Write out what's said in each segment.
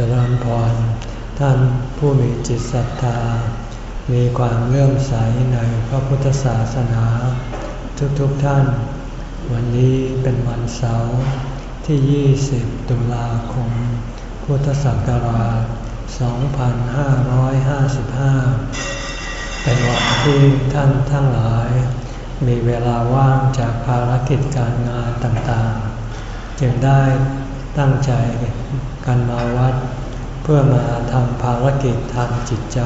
จริญพร ท่านผู้มีจิตศรัทธา มีความเลื่อมใสในพระพุทธศาสนา ทุกๆทท่าน วันนี้เป็นวันเสาร์ที่ 20 ตุลาคม พุทธศักราช 2555 เป็นวันที่ท่านทั้งหลาย มีเวลาว่างจากภารกิจการงานต่างๆ จึงได้ตั้งใจ กันมาวัด เพื่อมาทำภารกิจทางจิตใจ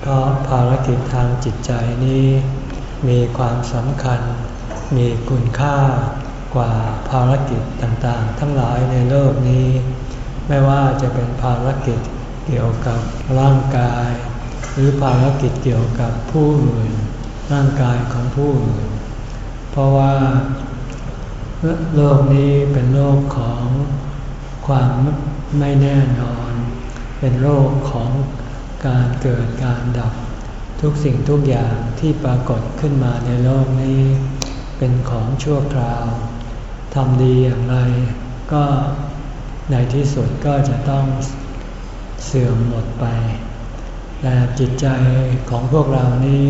เพราะภารกิจทางจิตใจนี้มีความสำคัญ มีคุณค่ากว่าภารกิจต่างๆ ทั้งหลายในโลกนี้ ไม่ว่าจะเป็นภารกิจเกี่ยวกับร่างกาย หรือภารกิจเกี่ยวกับผู้อื่นร่างกายของผู้อื่น เพราะว่าโลกนี้เป็นโลกของ ความไม่แน่นอน เป็นโลกของการเกิดการดับ ทุกสิ่งทุกอย่างที่ปรากฏขึ้นมาในโลกนี้ เป็นของชั่วคราวทำดีอย่างไร ก็ในที่สุดก็จะต้องเสื่อมหมดไป แต่จิตใจของพวกเรานี้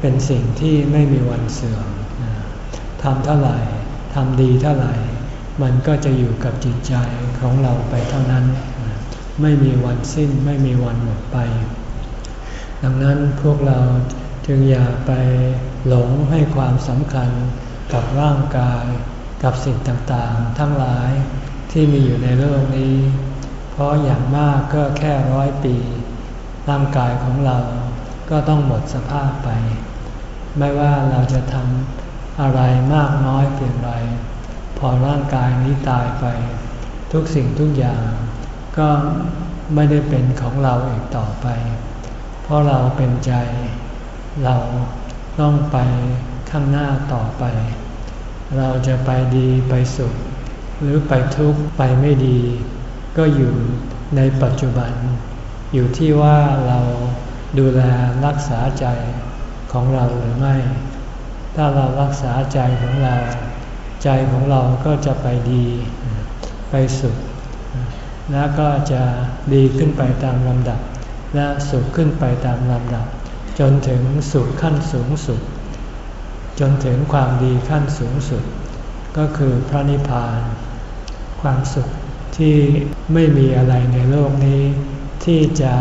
เป็นสิ่งที่ไม่มีวันเสื่อมทำเท่าไหร่ทำดีเท่าไหร่ มันก็จะอยู่กับจิตใจ ของเราไปเท่านั้น ไม่มีวันสิ้นไม่มีวันหมดไป ดังนั้นพวกเราจึงอย่าไปหลงให้ความสำคัญกับร่างกายกับสิ่งต่างๆ ทั้งหลายที่มีอยู่ในโลกนี้ เพราะอย่างมากก็แค่ร้อยปี ร่างกายของเราก็ต้องหมดสภาพไป ไม่ว่าเราจะทำอะไรมากน้อยเพียงไร พอร่างกายนี้ตายไป ทุกสิ่งทุกอย่าง ก็ไม่ได้เป็นของเราอีกต่อไป เพราะเราเป็นใจ เราต้องไปข้างหน้าต่อไป เราจะไปดีไปสุข หรือไปทุกข์ไปไม่ดี ก็อยู่ในปัจจุบัน อยู่ที่ว่าเราดูแลรักษาใจของเราหรือไม่ ถ้าเรารักษาใจของเรา ใจของเราก็จะไปดี ไปสุข และก็จะดีขึ้นไปตามลำดับ และสุขขึ้นไปตามลำดับ จนถึงสุขขั้นสูงสุด จนถึงความดีขั้นสูงสุด ก็คือพระนิพพาน ความสุขที่ไม่มีอะไรในโลกนี้ ที่จะ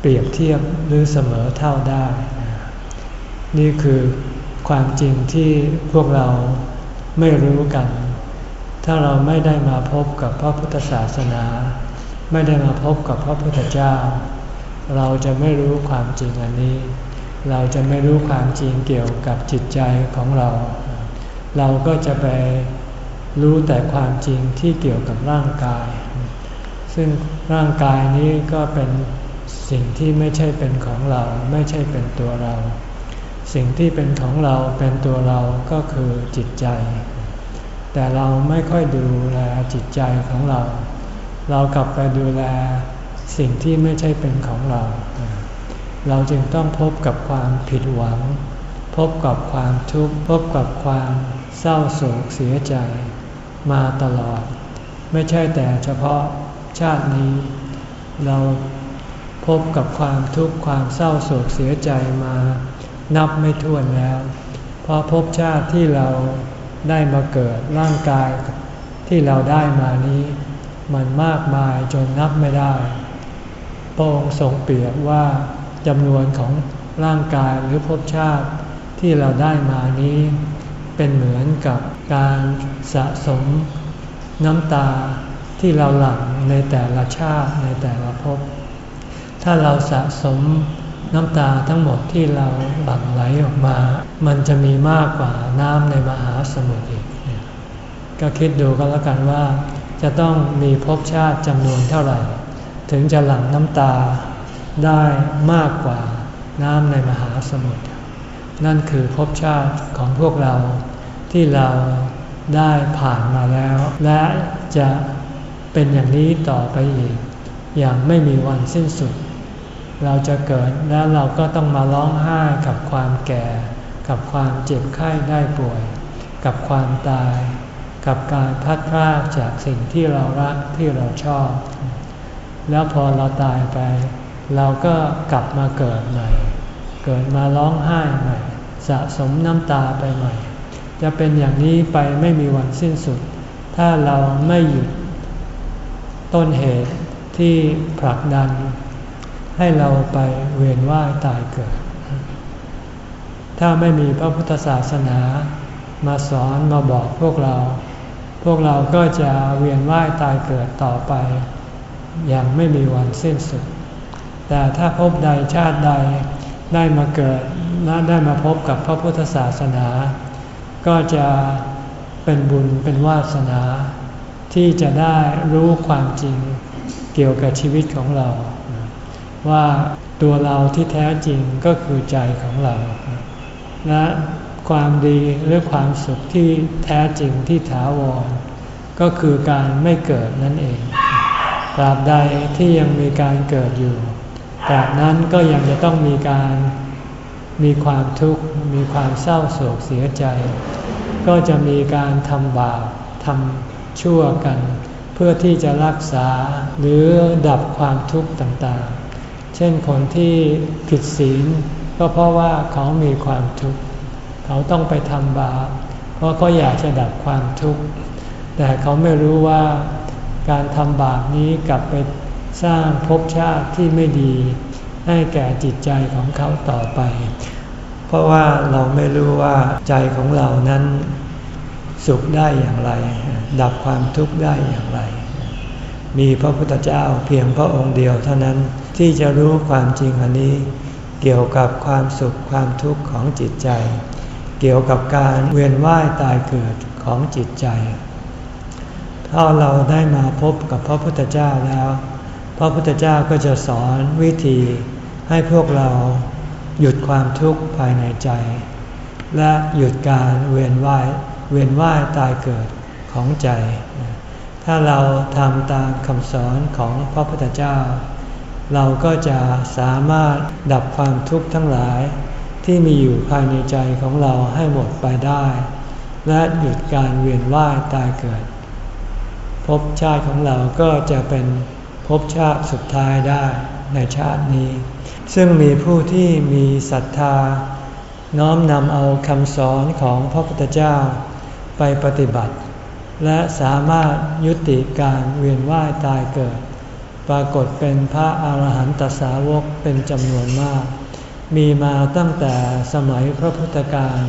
เปรียบเทียบหรือเสมอเท่าได้ นี่คือความจริงที่พวกเราไม่รู้กัน ถ้าเราไม่ได้มาพบกับพระพุทธศาสนา ไม่ได้มาพบกับพระพุทธเจ้า เราจะไม่รู้ความจริงอันนี้ เราจะไม่รู้ความจริงเกี่ยวกับจิตใจของเรา เราก็จะไปรู้แต่ความจริงที่เกี่ยวกับร่างกาย ซึ่งร่างกายนี้ก็เป็นสิ่งที่ไม่ใช่เป็นของเราไม่ใช่เป็นตัวเรา สิ่งที่เป็นของเราเป็นตัวเราก็คือจิตใจ แต่เราไม่ค่อยดูแลจิตใจของเรา เรากลับไปดูแลสิ่งที่ไม่ใช่เป็นของเรา เราจึงต้องพบกับความผิดหวัง พบกับความทุกข์ พบกับความเศร้าโศกเสียใจ มาตลอด ไม่ใช่แต่เฉพาะชาตินี้ เราพบกับความทุกข์ความเศร้าโศกเสียใจมา นับไม่ถ้วนแล้ว เพราะภพชาติที่เรา ได้มาเกิดร่างกายที่เราได้มานี้ มันมากมายจนนับไม่ได้ พระองค์ทรงเปรียบว่าจำนวนของร่างกายหรือภพชาติที่เราได้มานี้ เป็นเหมือนกับการสะสมน้ำตาที่เราหลั่งในแต่ละชาติในแต่ละภพถ้าเราสะสม น้ำตาทั้งหมดที่เราหลั่งไหลออกมา มันจะมีมากกว่าน้ำในมหาสมุทรอีก ก็คิดดูก็แล้วกันว่า จะต้องมีภพชาติจำนวนเท่าไหร่ ถึงจะหลั่งน้ำตาได้มากกว่าน้ำในมหาสมุทร นั่นคือภพชาติของพวกเราที่เราได้ผ่านมาแล้ว และจะเป็นอย่างนี้ต่อไปอีก อย่างไม่มีวันสิ้นสุด เราจะเกิดแล้วเราก็ต้องมาร้องไห้กับความแก่ กับความเจ็บไข้ได้ป่วย กับความตาย กับการพัดพรากจากสิ่งที่เรารักที่เราชอบ แล้วพอเราตายไป เราก็กลับมาเกิดใหม่ เกิดมาร้องไห้ใหม่ สะสมน้ำตาไปใหม่ จะเป็นอย่างนี้ไปไม่มีวันสิ้นสุด ถ้าเราไม่หยุดต้นเหตุที่ผลักดัน ให้เราไปเวียนว่ายตายเกิด ถ้าไม่มีพระพุทธศาสนามาสอนมาบอกพวกเรา พวกเราก็จะเวียนว่ายตายเกิดต่อไป อย่างไม่มีวันสิ้นสุด แต่ถ้าพบใดชาติใดได้มาเกิดและได้มาพบกับพระพุทธศาสนา ก็จะเป็นบุญเป็นวาสนา ที่จะได้รู้ความจริงเกี่ยวกับชีวิตของเรา ว่าตัวเราที่แท้จริงก็คือใจของเรา และความดีหรือความสุขที่แท้จริงที่ถาวร ก็คือการไม่เกิดนั่นเองตราบใดที่ยังมีการเกิดอยู่ตราบนั้นก็ยังจะต้องมีการมีความทุกข์มีความเศร้าโศกเสียใจ ก็จะมีการทำบาปทำชั่วกัน เพื่อที่จะรักษาหรือดับความทุกข์ต่างๆ เช่นคนที่ผิดศีลก็เพราะว่าเขามีความทุกข์เขาต้องไปทำบาปเพราะเขาอยากจะดับความทุกข์แต่เขาไม่รู้ว่าการทำบาปนี้กลับไปสร้างภพชาติที่ไม่ดี ให้แก่จิตใจของเขาต่อไป เพราะว่าเราไม่รู้ว่าใจของเรานั้นสุขได้อย่างไร ดับความทุกข์ได้อย่างไร มีพระพุทธเจ้าเพียงพระองค์เดียวเท่านั้นที่จะรู้ความจริงอันนี้ เกี่ยวกับความสุขความทุกข์ของจิตใจ เกี่ยวกับการเวียนว่ายตายเกิดของจิตใจ ถ้าเราได้มาพบกับพระพุทธเจ้าแล้ว พระพุทธเจ้าก็จะสอนวิธีให้พวกเราหยุดความทุกข์ภายในใจ และหยุดการเวียนว่ายเวียนว่ายตายเกิดของใจ ถ้าเราทำตามคำสอนของพระพุทธเจ้า เราก็จะสามารถดับความทุกข์ทั้งหลาย ที่มีอยู่ภายในใจของเราให้หมดไปได้ และหยุดการเวียนว่ายตายเกิดภพชาติของเราก็จะเป็นภพชาติสุดท้ายได้ในชาตินี้ ซึ่งมีผู้ที่มีศรัทธา น้อมนำเอาคำสอนของพระพุทธเจ้าไปปฏิบัติ และสามารถยุติการเวียนว่ายตายเกิด ปรากฏเป็นพระอาหารหันตสาวกเป็นจำนวนมาก มีมาตั้งแต่สมัยพระพุทธการ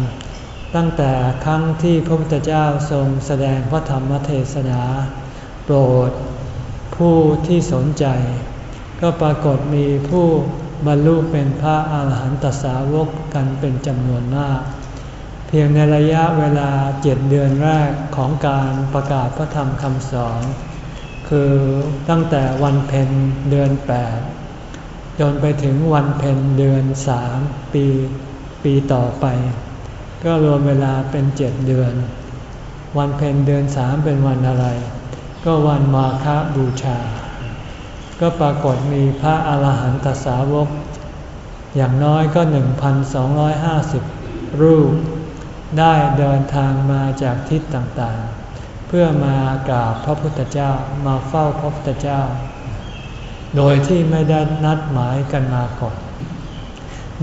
ตั้งแต่ครั้งที่พระพุทธเจ้าทรงแสดงพระธรรมเทศนา โปรด ผู้ที่สนใจ ก็ปรากฏมีผู้บรรลุเป็นพระอาหารหันตสาวกกันเป็นจำนวนมาก พียงในระยะเวลาเจ็ดเดือนแรกของการประกาศพระธรรมคำสอน คือตั้งแต่วันเพ็ญเดือนแปดจนไปถึงวันเพ็ญเดือนสามปีปีต่อไป ก็รวมเวลาเป็นเจ็ดเดือน วันเพ็ญเดือนสามเป็นวันอะไร ก็วันมาฆบูชา ก็ปรากฏมีพระอาหารหันตสาวก อย่างน้อยก็ 1,250 รูป ได้เดินทางมาจากทิศต่างๆ เพื่อมากราบพระพุทธเจ้ามาเฝ้าพระพุทธเจ้า โดยที่ไม่ได้นัดหมายกันมาก่อน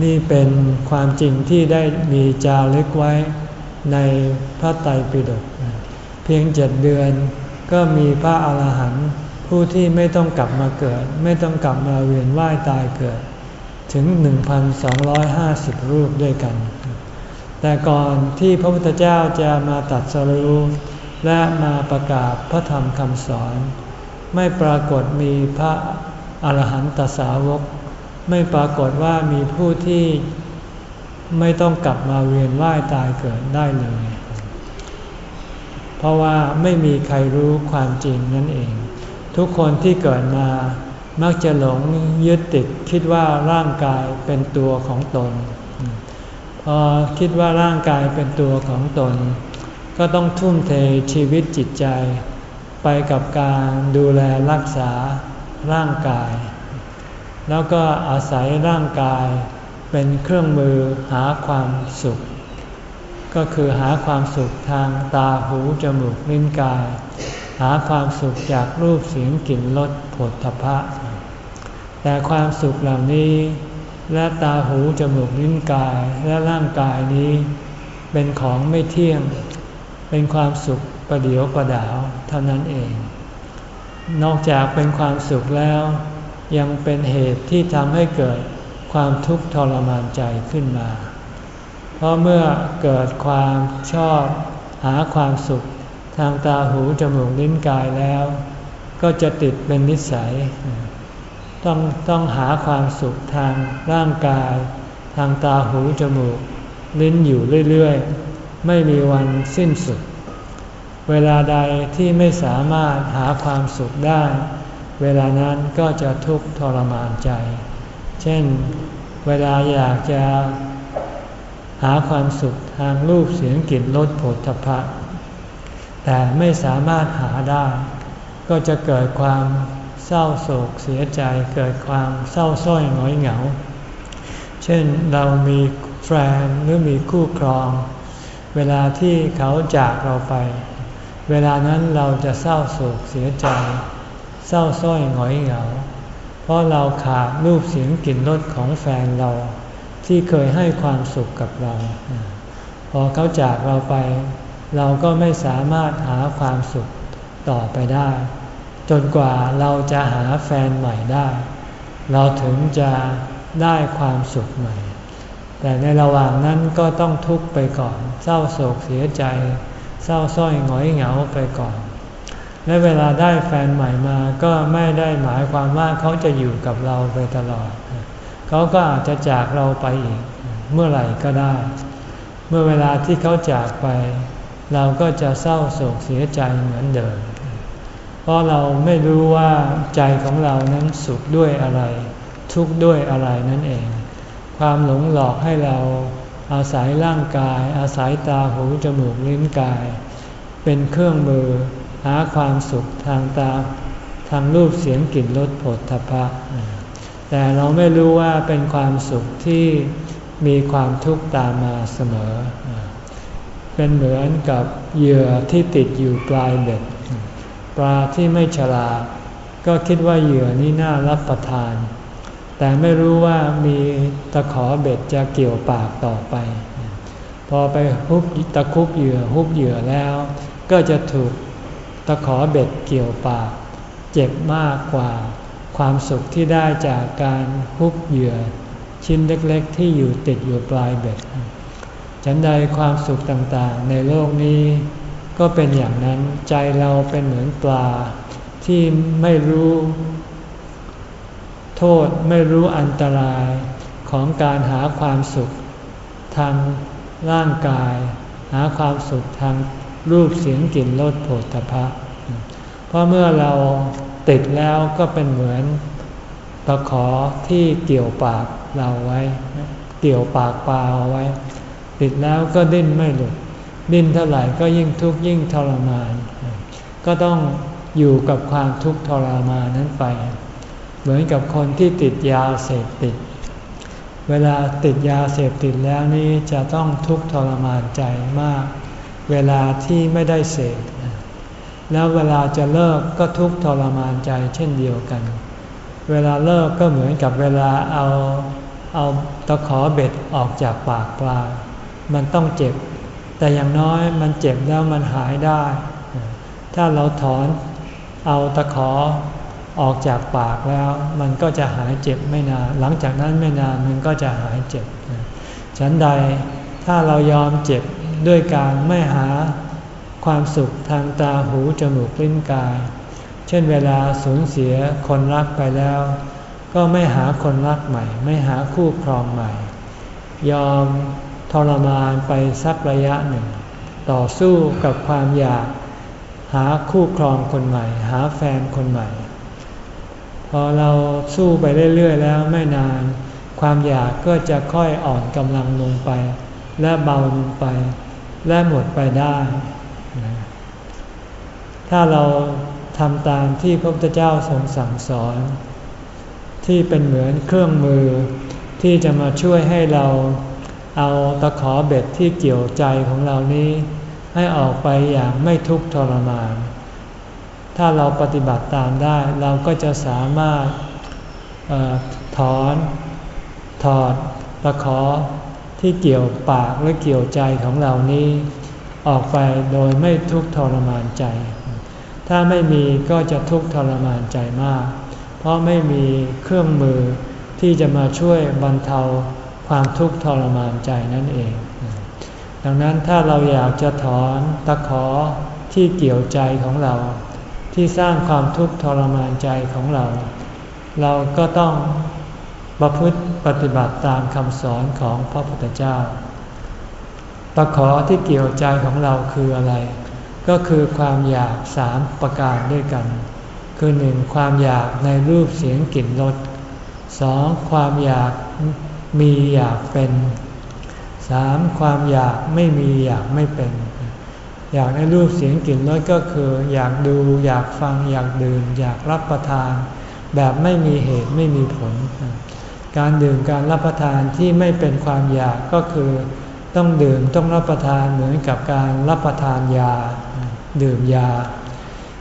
นี่เป็นความจริงที่ได้มีจารึกไว้ในพระไตรปิฎกเพียงเจ็ดเดือนก็มีพระอาหารหันต์ผู้ที่ไม่ต้องกลับมาเกิด ไม่ต้องกลับมาเวียนว่ายตายเกิด ถึง 1,250 รูปด้วยกัน แต่ก่อนที่พระพุทธเจ้าจะมาตัดสรู้และมาประกาศพระธรรมคำสอน ไม่ปรากฏมีพระอรหันตสาวก ไม่ปรากฏว่ามีผู้ที่ไม่ต้องกลับมาเวียนว่ายตายเกิดได้เลย เพราะว่าไม่มีใครรู้ความจริงนั่นเอง ทุกคนที่เกิดมามักจะหลงยึดติดคิดว่าร่างกายเป็นตัวของตน พอคิดว่าร่างกายเป็นตัวของตน ก็ต้องทุ่มเทชีวิตจิตใจ ไปกับการดูแลรักษาร่างกาย แล้วก็อาศัยร่างกายเป็นเครื่องมือหาความสุข ก็คือหาความสุขทางตาหูจมูกลิ้นกาย หาความสุขจากรูปเสียงกลิ่นรสผลทพะแต่ความสุขเหล่านี้ และตาหูจมูกลิ้นกายและร่างกายนี้ เป็นของไม่เที่ยง เป็นความสุขประเดียวประดาวเท่านั้นเอง นอกจากเป็นความสุขแล้ว ยังเป็นเหตุที่ทำให้เกิดความทุกข์ทรมานใจขึ้นมา เพราะเมื่อเกิดความชอบหาความสุข ทางตาหูจมูกลิ้นกายแล้ว ก็จะติดเป็นนิสัย ต้องต้องหาความสุขทางร่างกาย ทางตาหูจมูก ลิ้นอยู่เรื่อยๆ ไม่มีวันสิ้นสุด เวลาใดที่ไม่สามารถหาความสุขได้ เวลานั้นก็จะทุกข์ทรมานใจ เช่น เวลาอยากจะหาความสุขทางรูปเสียงกลิ่นรสผลทพะแต่ไม่สามารถหาได้ ก็จะเกิดความ เศร้าโศกเสียใจเกิดความเศร้าส้อยหงอยเหงา เช่นเรามีแฟนหรือมีคู่ครอง เวลาที่เขาจากเราไป เวลานั้นเราจะเศร้าโศกเสียใจ เศร้าส้อยหงอยเหงา เพราะเราขาดรูปเสียงกลิ่นรสของแฟนเรา ที่เคยให้ความสุขกับเรา พอเขาจากเราไป เราก็ไม่สามารถหาความสุขต่อไปได้ จนกว่าเราจะหาแฟนใหม่ได้ เราถึงจะได้ความสุขใหม่ แต่ในระหว่างนั้นก็ต้องทุกข์ไปก่อน เศร้าโศกเสียใจ เศร้าส้อยหงอยเหงาไปก่อน และเวลาได้แฟนใหม่มาก็ไม่ได้หมายความว่าเขาจะอยู่กับเราไปตลอด เขาก็อาจจะจากเราไปอีก เมื่อไหร่ก็ได้ เมื่อเวลาที่เขาจากไป เราก็จะเศร้าโศกเสียใจเหมือนเดิม ราะเราไม่รู้ว่าใจของเรานั้นสุขด้วยอะไร ทุกข์ด้วยอะไรนั่นเอง ความหลงหลอกให้เราอาศัยร่างกาย อาศัยตาหูจมูกลิ้นกาย เป็นเครื่องมือหาความสุขทางตาทางรูปเสียงกลิ่นรสผลทพะ แต่เราไม่รู้ว่าเป็นความสุขที่มีความทุกข์ตามมาเสมอ เป็นเหมือนกับเหยื่อที่ติดอยู่ปลายเบ็ด ปลาที่ไม่ฉลาด ก็คิดว่าเหยื่อนี้น่ารับประทาน แต่ไม่รู้ว่ามีตะขอเบ็ดจะเกี่ยวปากต่อไป พอไปฮุบตะคุบเหยื่อฮุบเหยื่อแล้ว ก็จะถูกตะขอเบ็ดเกี่ยวปาก เจ็บมากกว่า ความสุขที่ได้จากการฮุบเหยื่อ ชิ้นเล็กๆ ที่อยู่ติดอยู่ปลายเบ็ด ฉันใดความสุขต่างๆ ในโลกนี้ ก็เป็นอย่างนั้นใจเราเป็นเหมือนปลา ที่ไม่รู้ โทษไม่รู้อันตรายของการหาความสุข ทางร่างกาย หาความสุขทางรูปเสียงกลิ่นรสโผฏฐพะเพราะเมื่อเราติดแล้วก็เป็นเหมือนตะขอที่เกี่ยวปากเราไว้ เกี่ยวปากปลาเอาไว้ ติดแล้วก็ดิ้นไม่หลุด ดิ้นเท่าไหร่ก็ยิ่งทุกข์ยิ่งทรมาน ก็ต้องอยู่กับความทุกข์ทรมานนั้นไป เหมือนกับคนที่ติดยาเสพติด เวลาติดยาเสพติดแล้วนี่จะต้องทุกข์ทรมานใจมาก เวลาที่ไม่ได้เสพแล้วเวลาจะเลิกก็ทุกข์ทรมานใจเช่นเดียวกัน เวลาเลิกก็เหมือนกับเวลาเอาเอาตะขอเบ็ดออกจากปากปลา มันต้องเจ็บ แต่อย่างน้อยมันเจ็บแล้วมันหายได้ ถ้าเราถอนเอาตะขอออกจากปากแล้ว มันก็จะหายเจ็บไม่นาน หลังจากนั้นไม่นานมันก็จะหายเจ็บ ฉันใดถ้าเรายอมเจ็บด้วยการไม่หาความสุขทางตาหูจมูกลิ้นกาย เช่นเวลาสูญเสียคนรักไปแล้ว ก็ไม่หาคนรักใหม่ ไม่หาคู่ครองใหม่ ยอม ทรมานไปสักระยะหนึ่ง ต่อสู้กับความอยากหาคู่ครองคนใหม่ หาแฟนคนใหม่ พอเราสู้ไปเรื่อยๆแล้วไม่นาน ความอยากก็จะค่อยอ่อนกำลังลงไป และเบาลงไป และหมดไปได้ ถ้าเราทำตามที่พระพุทธเจ้าทรงสั่งสอน ที่เป็นเหมือนเครื่องมือที่จะมาช่วยให้เรา เอาตะขอเบ็ดที่เกี่ยวใจของเรานี้ ให้ออกไปอย่างไม่ทุกข์ทรมาน ถ้าเราปฏิบัติตามได้เราก็จะสามารถออถอนถอดตะขอที่เกี่ยวปากและเกี่ยวใจของเรานี้ ออกไปโดยไม่ทุกข์ทรมานใจ ถ้าไม่มีก็จะทุกข์ทรมานใจมาก เพราะไม่มีเครื่องมือที่จะมาช่วยบรรเทา ความทุกข์ทรมานใจนั่นเอง ดังนั้นถ้าเราอยากจะถอนตะขอที่เกี่ยวใจของเรา ที่สร้างความทุกข์ทรมานใจของเรา เราก็ต้องประพฤติปฏิบัติตามคำสอนของพระพุทธเจ้า ตะขอที่เกี่ยวใจของเราคืออะไร ก็คือความอยากสามประการด้วยกัน คือหนึ่งความอยากในรูปเสียงกลิ่นรสสองความอยาก มีอยากเป็นสามความอยากไม่มีอยากไม่เป็น อยากในรูปเสียงกลิ่นรสก็คือ อยากดูอยากฟังอยากดื่ม อยากรับประทาน แบบไม่มีเหตุไม่มีผล การดื่มการรับประทานที่ไม่เป็นความอยากก็คือ ต้องดื่มต้องรับประทานเหมือนกับการรับประทานยา ดื่มยา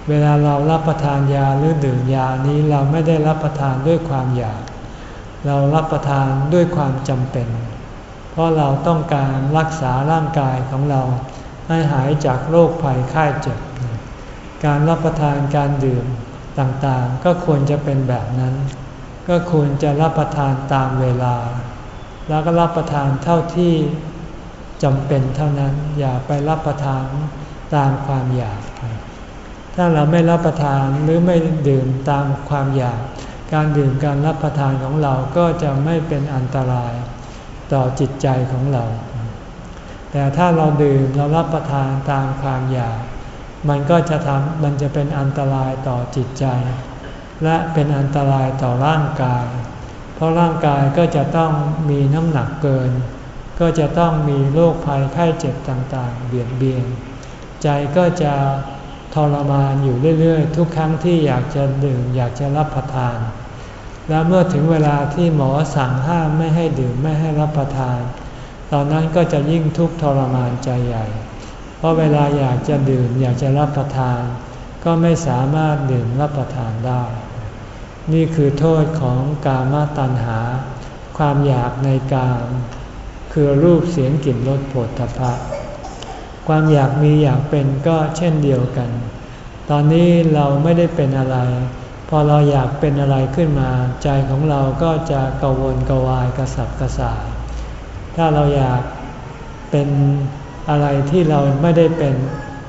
เวลาเรารับประทานยาหรือดื่มยานี้เราไม่ได้รับประทานด้วยความอยาก เรารับประทานด้วยความจำเป็น เพราะเราต้องการรักษาร่างกายของเราให้หายจากโรคภัยไข้เจ็บ การรับประทานการดื่มต่างๆ ก็ควรจะเป็นแบบนั้น ก็ควรจะรับประทานตามเวลา แล้วก็รับประทานเท่าที่จำเป็นเท่านั้น อย่าไปรับประทานตามความอยาก ถ้าเราไม่รับประทานหรือไม่ดื่มตามความอยาก การดื่มการรับประทานของเราก็จะไม่เป็นอันตรายต่อจิตใจของเรา แต่ถ้าเราดื่มเรารับประทานตามความอยาก มันก็จะทำมันจะเป็นอันตรายต่อจิตใจ และเป็นอันตรายต่อร่างกาย เพราะร่างกายก็จะต้องมีน้ำหนักเกิน ก็จะต้องมีโรคภัยไข้เจ็บต่างๆ เบียดเบียน ใจก็จะทรมานอยู่เรื่อยๆ ทุกครั้งที่อยากจะดื่มอยากจะรับประทาน แล้วเมื่อถึงเวลาที่หมอสั่งห้ามไม่ให้ดื่มไม่ให้รับประทาน ตอนนั้นก็จะยิ่งทุกข์ทรมานใจใหญ่ เพราะเวลาอยากจะดื่มอยากจะรับประทาน ก็ไม่สามารถดื่มรับประทานได้ นี่คือโทษของกามาตัณหา ความอยากในกาม คือรูปเสียงกลิ่นรสผลทพะความอยากมีอยากเป็นก็เช่นเดียวกัน ตอนนี้เราไม่ได้เป็นอะไร พอเราอยากเป็นอะไรขึ้นมา ใจของเราก็จะกระวนกวายกระสับกระส่าย ถ้าเราอยากเป็นอะไรที่เราไม่ได้เป็น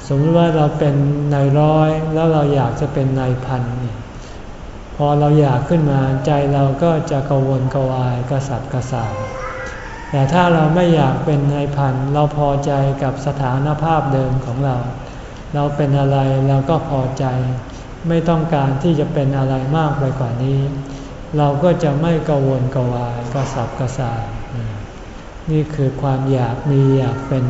สมมติว่าเราเป็นนายร้อย แล้วเราอยากจะเป็นนายพันนี่พอเราอยากขึ้นมาใจเราก็จะกระวนกวายกระสับกระส่ายแต่ถ้าเราไม่อยากเป็นนายพันเราพอใจกับสถานภาพเดิมของเรา เราเป็นอะไรเราก็พอใจ ไม่ต้องการที่จะเป็นอะไรมากไปกว่านี้ เราก็จะไม่กังวลกวายกระสับกระส่ายนี่คือความอยากมีอยากเป็น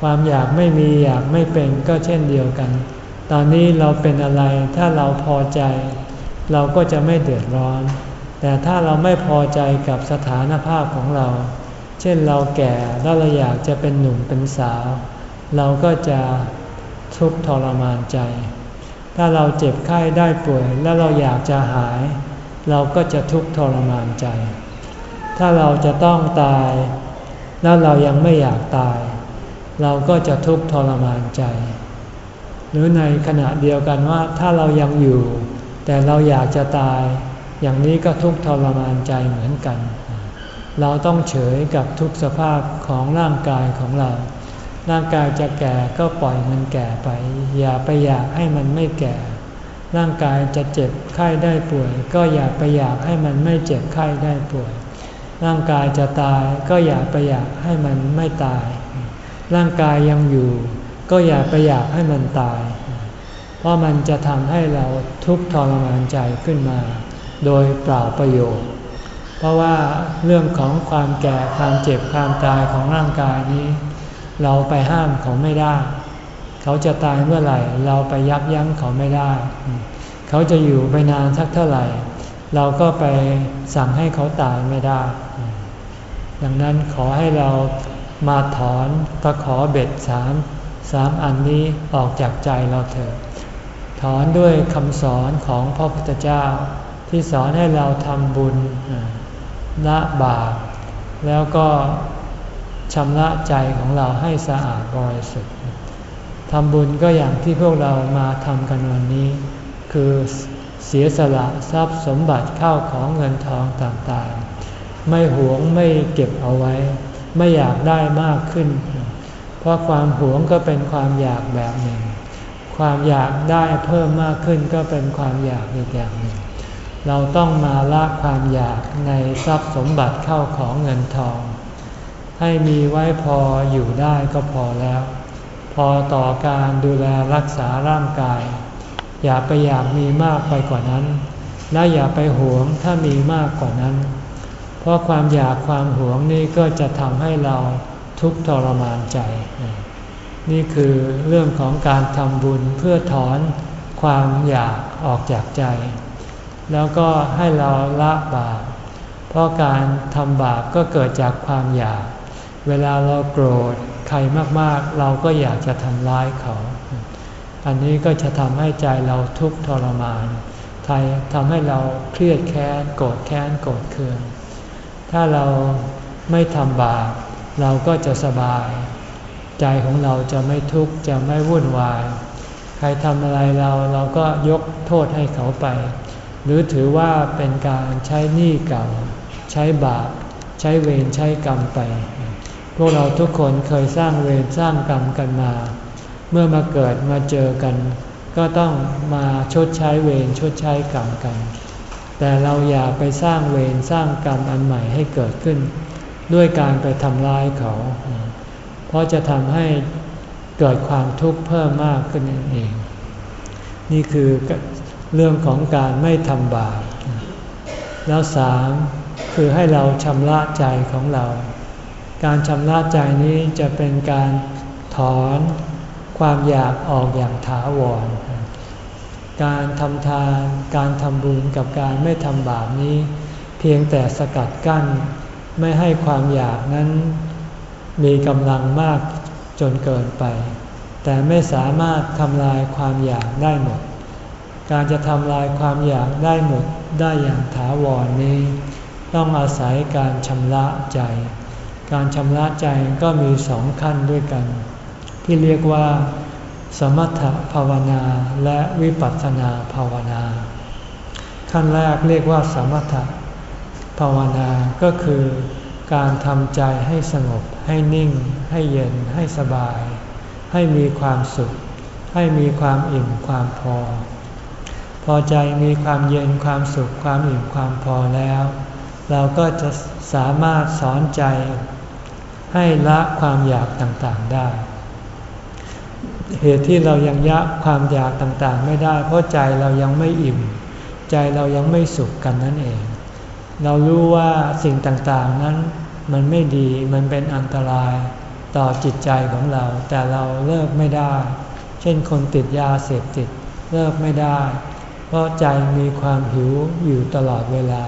ความอยากไม่มีอยากไม่เป็นก็เช่นเดียวกัน ตอนนี้เราเป็นอะไรถ้าเราพอใจ เราก็จะไม่เดือดร้อน แต่ถ้าเราไม่พอใจกับสถานภาพของเรา เช่นเราแก่แล้วเราอยากจะเป็นหนุ่มเป็นสาว เราก็จะทุกข์ทรมานใจ ถ้าเราเจ็บไข้ได้ป่วยแล้วเราอยากจะหาย เราก็จะทุกข์ทรมานใจ ถ้าเราจะต้องตาย แล้วเรายังไม่อยากตาย เราก็จะทุกข์ทรมานใจ หรือในขณะเดียวกันว่าถ้าเรายังอยู่ แต่เราอยากจะตาย อย่างนี้ก็ทุกข์ทรมานใจเหมือนกัน เราต้องเฉยกับทุกสภาพของร่างกายของเรา ร่างกายจะแก่ก็ปล่อยมันแก่ไป อย่าไปอยากให้มันไม่แก่ ร่างกายจะเจ็บไข้ได้ป่วย ก็อย่าไปอยากให้มันไม่เจ็บไข้ได้ป่วย ร่างกายจะตายก็อย่าไปอยากให้มันไม่ตาย ร่างกายยังอยู่ ก็อย่าไปอยากให้มันตาย เพราะมันจะทำให้เราทุกข์ทรมานใจขึ้นมา โดยเปล่าประโยชน์ เพราะว่าเรื่องของความแก่ความเจ็บความตายของร่างกายนี้ เราไปห้ามเขาไม่ได้ เขาจะตายเมื่อไหร่ เราไปยับยั้งเขาไม่ได้ เขาจะอยู่ไปนานสักเท่าไหร่ เราก็ไปสั่งให้เขาตายไม่ได้ ดังนั้นขอให้เรามาถอนตะขอเบ็ดสามสามอันนี้ออกจากใจเราเถอะถอนด้วยคำสอนของพระพุทธเจ้า ที่สอนให้เราทำบุญละบาปแล้วก็ ชำระใจของเราให้สะอาดบริสุทธิ์ทำบุญก็อย่างที่พวกเรามาทำกันวันนี้ คือเสียสละทรัพย์สมบัติเข้าของเงินทองต่างๆ ไม่หวงไม่เก็บเอาไว้ ไม่อยากได้มากขึ้น เพราะความหวงก็เป็นความอยากแบบหนึ่ง ความอยากได้เพิ่มมากขึ้นก็เป็นความอยากอีกอย่างหนึ่ง เราต้องมาละความอยากในทรัพย์สมบัติเข้าของเงินทอง ให้มีไว้พออยู่ได้ก็พอแล้ว พอต่อการดูแลรักษาร่างกาย อย่าไปอยากมีมากไปกว่านั้น และอย่าไปหวงถ้ามีมากกว่านั้น เพราะความอยากความหวงนี่ก็จะทำให้เราทุกข์ทรมานใจ นี่คือเรื่องของการทำบุญเพื่อถอนความอยากออกจากใจ แล้วก็ให้เราละบาปเพราะการทำบาปก็เกิดจากความอยาก เวลาเราโกรธใครมากๆ เราก็อยากจะทำร้ายเขา อันนี้ก็จะทำให้ใจเราทุกข์ทรมานทำให้เราเครียดแค้นโกรธแค้นโกรธเคือง ถ้าเราไม่ทำบาปเราก็จะสบาย ใจของเราจะไม่ทุกข์จะไม่วุ่นวาย ใครทำอะไรเราเราก็ยกโทษให้เขาไป หรือถือว่าเป็นการใช้หนี้เก่า ใช้บาปใช้เวรใช้กรรมไป วกเราทุกคนเคยสร้างเวรสร้างกรรมกันมา เมื่อมาเกิดมาเจอกัน ก็ต้องมาชดใช้เวรชดใช้กรรมกัน แต่เราอย่าไปสร้างเวรสร้างกรรมอันใหม่ให้เกิดขึ้น ด้วยการไปทำร้ายเขา เพราะจะทำให้เกิดความทุกข์เพิ่มมากขึ้นเอง นี่คือเรื่องของการไม่ทำบาปแล้วสามคือให้เราชำระใจของเรา การชำระใจนี้จะเป็นการถอนความอยากออกอย่างถาวร การทำทาน การทำบุญกับการไม่ทำบาปนี้ เพียงแต่สกัดกั้น ไม่ให้ความอยากนั้นมีกำลังมากจนเกินไป แต่ไม่สามารถทำลายความอยากได้หมด การจะทำลายความอยากได้หมดได้อย่างถาวรนนี้ ต้องอาศัยการชำระใจ การชำระใจก็มีสองขั้นด้วยกัน ที่เรียกว่า สมถภาวนาและวิปัสสนาภาวนา ขั้นแรกเรียกว่า สมถภาวนาก็คือการทำใจให้สงบ ให้นิ่ง ให้เย็น ให้สบาย ให้มีความสุข ให้มีความอิ่มความพอ พอใจมีความเย็นความสุขความอิ่มความพอแล้ว เราก็จะสามารถสอนใจ ให้ละความอยากต่างๆได้ เหตุที่เรายังยะความอยากต่างๆ ไม่ได้ เพราะใจเรายังไม่อิ่ม ใจเรายังไม่สุขกันนั่นเอง เรารู้ว่าสิ่งต่างๆนั้นมันไม่ดีมันเป็นอันตรายต่อจิตใจของเรา แต่เราเลิกไม่ได้ เช่นคนติดยาเสพติดเลิกไม่ได้ เพราะใจมีความหิวอยู่ตลอดเวลา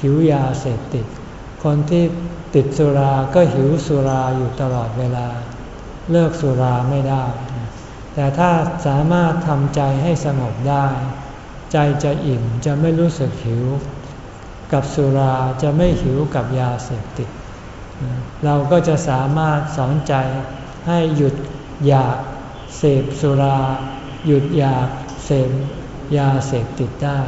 หิวยาเสพติด คนที่ ติดสุราก็หิวสุราอยู่ตลอดเวลา เลิกสุราไม่ได้ แต่ถ้าสามารถทำใจให้สงบได้ ใจจะอิ่มจะไม่รู้สึกหิว กับสุราจะไม่หิวกับยาเสพติด เราก็จะสามารถสอนใจให้หยุดอยากเสพสุรา หยุดอยากเสพยาเสพติดได้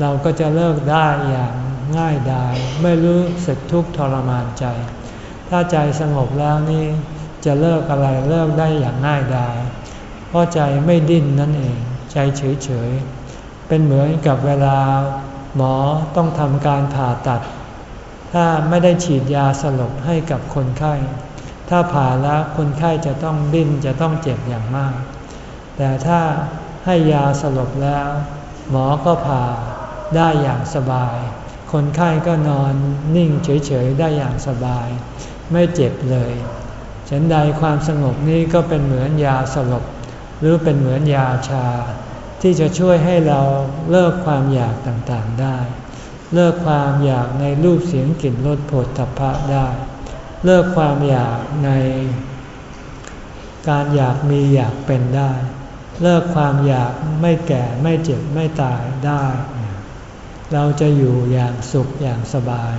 เราก็จะเลิกได้อย่าง ง่ายดายไม่รู้สึกทุกข์ทรมานใจ ถ้าใจสงบแล้วนี่จะเลิกอะไรเลิกได้อย่างง่ายดาย เพราะใจไม่ดิ้นนั่นเอง ใจเฉยๆ เป็นเหมือนกับเวลาหมอต้องทำการผ่าตัด ถ้าไม่ได้ฉีดยาสลบให้กับคนไข้ ถ้าผ่าแล้วคนไข้จะต้องดิ้นจะต้องเจ็บอย่างมาก แต่ถ้าให้ยาสลบแล้ว หมอก็ผ่าได้อย่างสบาย คนไข้ก็นอนนิ่งเฉยๆได้อย่างสบาย ไม่เจ็บเลยฉันใดความสงบนี้ก็เป็นเหมือนยาสลบ หรือเป็นเหมือนยาชา ที่จะช่วยให้เราเลิกความอยากต่างๆได้ เลิกความอยากในรูปเสียงกลิ่นรสผลทพะได้ เลิกความอยากในการอยากมีอยากเป็นได้ เลิกความอยากไม่แก่ไม่เจ็บไม่ตายได้ เราจะอยู่อย่างสุขอย่างสบาย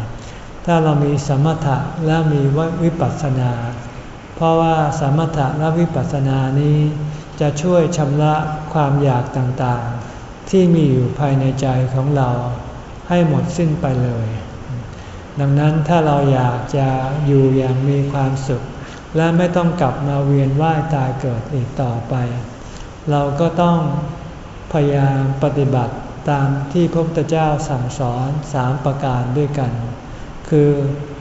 ถ้าเรามีสมถะและมีวิปัสสนา เพราะว่าสมถะและวิปัสสนานี้จะช่วยชำระความอยากต่างๆ ที่มีอยู่ภายในใจของเราให้หมดสิ้นไปเลย ดังนั้นถ้าเราอยากจะอยู่อย่างมีความสุข และไม่ต้องกลับมาเวียนว่ายตายเกิดอีกต่อไป เราก็ต้องพยายามปฏิบัติ ตามที่พระพุทธเจ้าสั่งสอนสามประการด้วยกัน คือ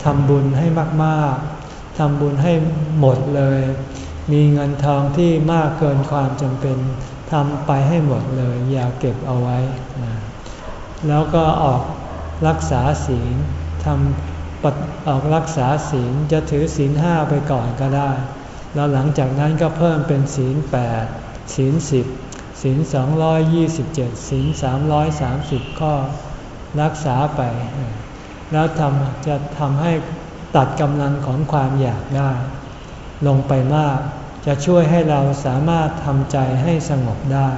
ทำบุญให้มากๆทำบุญให้หมดเลย มีเงินทองที่มากเกินความจำเป็นทำไปให้หมดเลย อย่าเก็บเอาไว้นะแล้วก็ออกรักษาศีลทำออกรักษาศีลจะถือศีลห้าไปก่อนก็ได้ แล้วหลังจากนั้นก็เพิ่มเป็นศีลแปดศีลสิบ ศีลสองร้อยยี่สิบเจ็ดศีลสามร้อยสามสิบข้อรักษาไป แล้วทำจะทำให้ตัดกำลังของความอยากได้ ลงไปมากจะช่วยให้เราสามารถทำใจให้สงบได้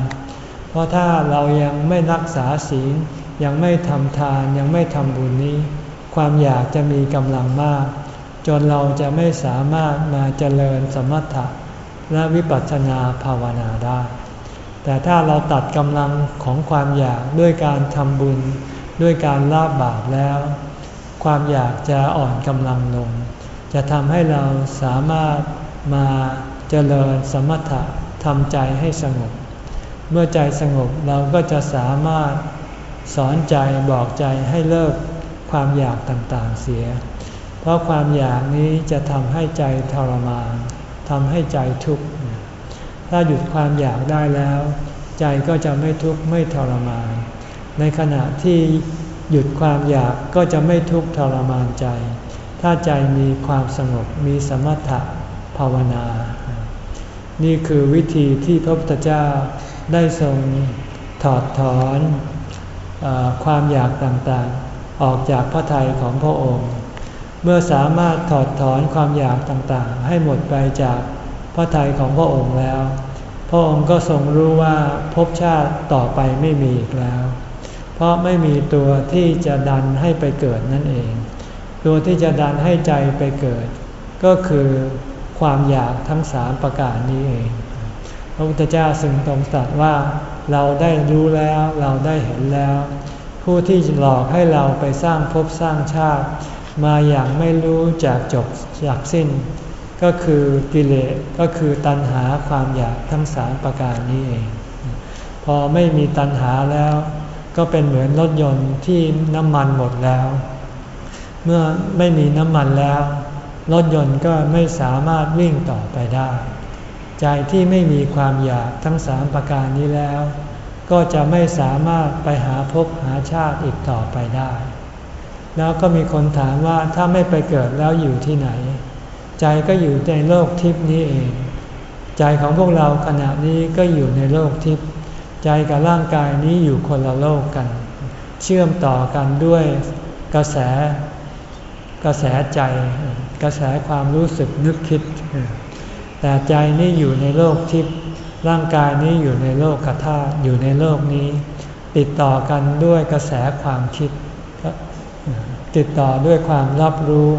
เพราะถ้าเรายังไม่รักษาศีลยังไม่ทำทานยังไม่ทำบุญนี้ ความอยากจะมีกำลังมาก จนเราจะไม่สามารถมาเจริญสมถะและวิปัสสนาภาวนาได้ แต่ถ้าเราตัดกำลังของความอยากด้วยการทำบุญ ด้วยการละบาปแล้ว ความอยากจะอ่อนกำลังลง จะทำให้เราสามารถมาเจริญสมถะทำใจให้สงบ เมื่อใจสงบเราก็จะสามารถสอนใจบอกใจให้เลิกความอยากต่างๆเสีย เพราะความอยากนี้จะทำให้ใจทรมานทำให้ใจทุกข์ ถ้าหยุดความอยากได้แล้ว ใจก็จะไม่ทุกข์ไม่ทรมาน ในขณะที่หยุดความอยากก็จะไม่ทุกข์ทรมานใจ ถ้าใจมีความสงบมีสมถะภาวนา นี่คือวิธีที่พระพุทธเจ้าได้ทรงถอดถอนความอยากต่างๆ ออกจากพระทัยของพระองค์ เมื่อสามารถถอดถอนความอยากต่างๆ ให้หมดไปจาก พระทัยของพระองค์แล้ว พระองค์ก็ทรงรู้ว่าภพชาติต่อไปไม่มีอีกแล้ว เพราะไม่มีตัวที่จะดันให้ไปเกิดนั่นเอง ตัวที่จะดันให้ใจไปเกิด ก็คือความอยากทั้งสามประการนี้เอง พระพุทธเจ้าทรงตรงตรัสว่าเราได้รู้แล้วเราได้เห็นแล้ว ผู้ที่หลอกให้เราไปสร้างภพสร้างชาติ มาอย่างไม่รู้จากจบจากสิ้น ก็คือกิเลสก็คือตัณหาความอยากทั้งสามประการนี้เอง พอไม่มีตัณหาแล้ว ก็เป็นเหมือนรถยนต์ที่น้ำมันหมดแล้ว เมื่อไม่มีน้ำมันแล้ว รถยนต์ก็ไม่สามารถวิ่งต่อไปได้ ใจที่ไม่มีความอยากทั้งสามประการนี้แล้ว ก็จะไม่สามารถไปหาพบหาชาติอีกต่อไปได้ แล้วก็มีคนถามว่าถ้าไม่ไปเกิดแล้วอยู่ที่ไหน ใจก็อยู่ในโลกทิพนี้เอง ใจของพวกเราขณะนี้ก็อยู่ในโลกทิพย์ใจกับร่างกายนี้อยู่คนละโลกกัน เชื่อมต่อกันด้วยกระแส กระแสใจ กระแสความรู้สึกนึกคิด แต่ใจนี่อยู่ในโลกทิพย์ร่างกายนี้อยู่ในโลกกธาตุอยู่ในโลกนี้ ติดต่อกันด้วยกระแสความคิด ติดต่อด้วยความรับรู้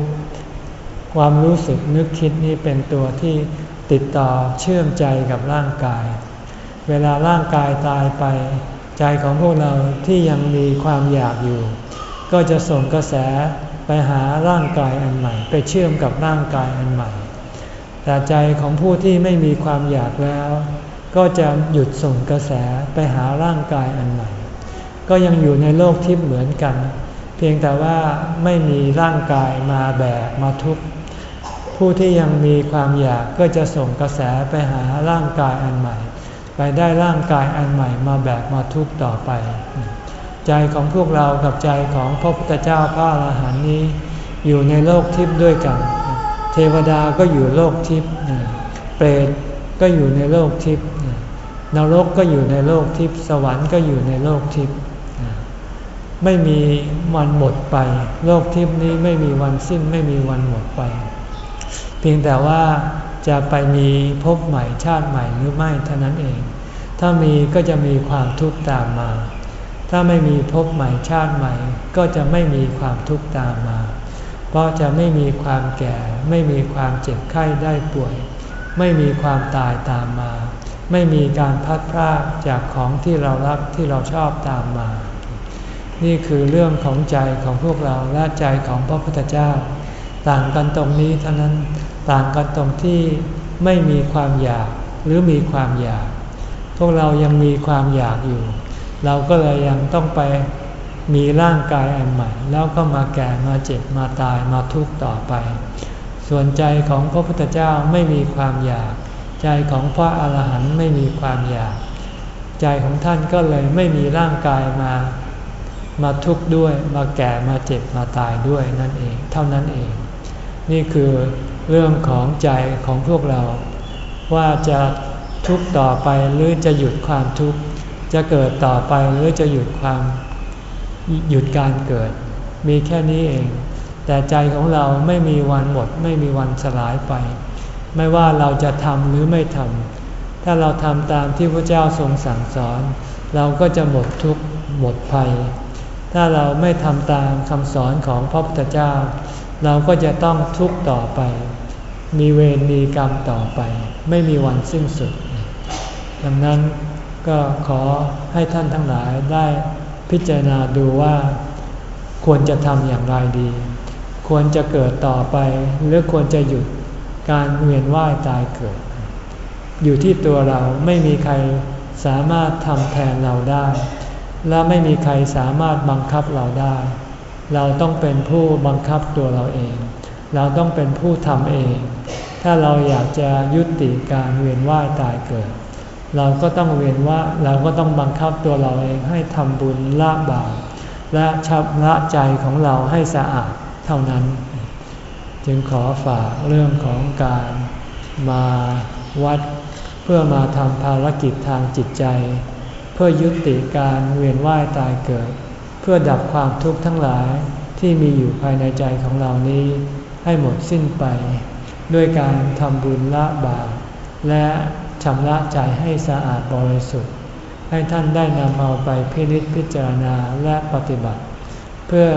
ความรู้สึกนึกคิดนี่เป็นตัวที่ติดต่อเชื่อมใจกับร่างกาย เวลาร่างกายตายไป ใจของพวกเราที่ยังมีความอยากอยู่ ก็จะส่งกระแสไปหาร่างกายอันใหม่ ไปเชื่อมกับร่างกายอันใหม่ แต่ใจของผู้ที่ไม่มีความอยากแล้ว ก็จะหยุดส่งกระแสไปหาร่างกายอันใหม่ ก็ยังอยู่ในโลกทิพย์เหมือนกัน เพียงแต่ว่าไม่มีร่างกายมาแบกมาทุกข์ ผู้ที่ยังมีความอยากก็จะส่งกระแสไปหาร่างกายอันใหม่ ไปได้ร่างกายอันใหม่มาแบกมาทุกข์ต่อไป ใจของพวกเรากับใจของพระพุทธเจ้าพระอรหันต์นี้ อยู่ในโลกทิพย์ด้วยกัน เทวดาก็อยู่โลกทิพย์เปรตก็อยู่ในโลกทิพย์นรกก็อยู่ในโลกทิพย์สวรรค์ก็อยู่ในโลกทิพย์ไม่มีวันหมดไป โลกทิพนี้ไม่มีวันสิ้นไม่มีวันหมดไป เพียงแต่ว่าจะไปมีพบใหม่ชาติใหม่หรือไม่เท่านั้นเอง ถ้ามีก็จะมีความทุกข์ตามมา ถ้าไม่มีพบใหม่ชาติใหม่ ก็จะไม่มีความทุกข์ตามมา เพราะจะไม่มีความแก่ ไม่มีความเจ็บไข้ได้ป่วย ไม่มีความตายตามมา ไม่มีการพัดพรากจากของที่เรารักที่เราชอบตามมา นี่คือเรื่องของใจของพวกเราและใจของพระพุทธเจ้า ต่างกันตรงนี้เท่านั้น ต่างกันตรงที่ไม่มีความอยากหรือมีความอยาก พวกเรายังมีความอยากอยู่ เราก็เลยยังต้องไปมีร่างกายอันใหม่ แล้วก็มาแก่มาเจ็บมาตายมาทุกข์ต่อไป ส่วนใจของพระพุทธเจ้าไม่มีความอยาก ใจของพระอาหารหันต์ไม่มีความอยาก ใจของท่านก็เลยไม่มีร่างกายมามาทุกข์ด้วยมาแก่มาเจ็บมาตายด้วยนั่นเอง เท่านั้นเอง นี่คือ เรื่องของใจของพวกเรา ว่าจะทุกข์ต่อไปหรือจะหยุดความทุกข์จะเกิดต่อไปหรือจะหยุดความหยุดการเกิด มีแค่นี้เอง แต่ใจของเราไม่มีวันหมด ไม่มีวันสลายไป ไม่ว่าเราจะทำหรือไม่ทำถ้าเราทำตามที่พระเจ้าทรงสั่งสอน เราก็จะหมดทุกข์หมดภัย ถ้าเราไม่ทำตามคำสอนของพระพุทธเจ้า เราก็จะต้องทุกข์ต่อไป มีเวรมีกรรมต่อไป ไม่มีวันสิ้นสุด ดังนั้นก็ขอให้ท่านทั้งหลายได้พิจารณาดูว่า ควรจะทำอย่างไรดี ควรจะเกิดต่อไป หรือควรจะหยุดการเวียนว่ายตายเกิด อยู่ที่ตัวเราไม่มีใครสามารถทำแทนเราได้ และไม่มีใครสามารถบังคับเราได้ เราต้องเป็นผู้บังคับตัวเราเอง เราต้องเป็นผู้ทำเอง ถ้าเราอยากจะยุติการเวียนว่ายตายเกิด เราก็ต้องเวียนว่าเราก็ต้องบังคับตัวเราเองให้ทำบุญละบาปและชับละใจของเราให้สะอาดเท่านั้น จึงขอฝากเรื่องของการมาวัดเพื่อมาทำภารกิจทางจิตใจ เพื่อยุติการเวียนว่ายตายเกิด เพื่อดับความทุกข์ทั้งหลายที่มีอยู่ภายในใจของเรานี้ ให้หมดสิ้นไป ด้วยการทำบุญละบาปและชำระใจให้สะอาดบริสุทธิ์ ให้ท่านได้นำเอาไปพินิจพิจารณาและปฏิบัติ เพื่อ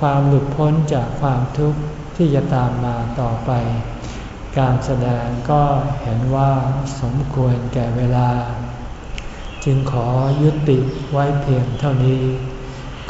ความหลุดพ้นจากความทุกข์ที่จะตามมาต่อไป การแสดงก็เห็นว่าสมควรแก่เวลา จึงขอยุติไว้เพียงเท่านี้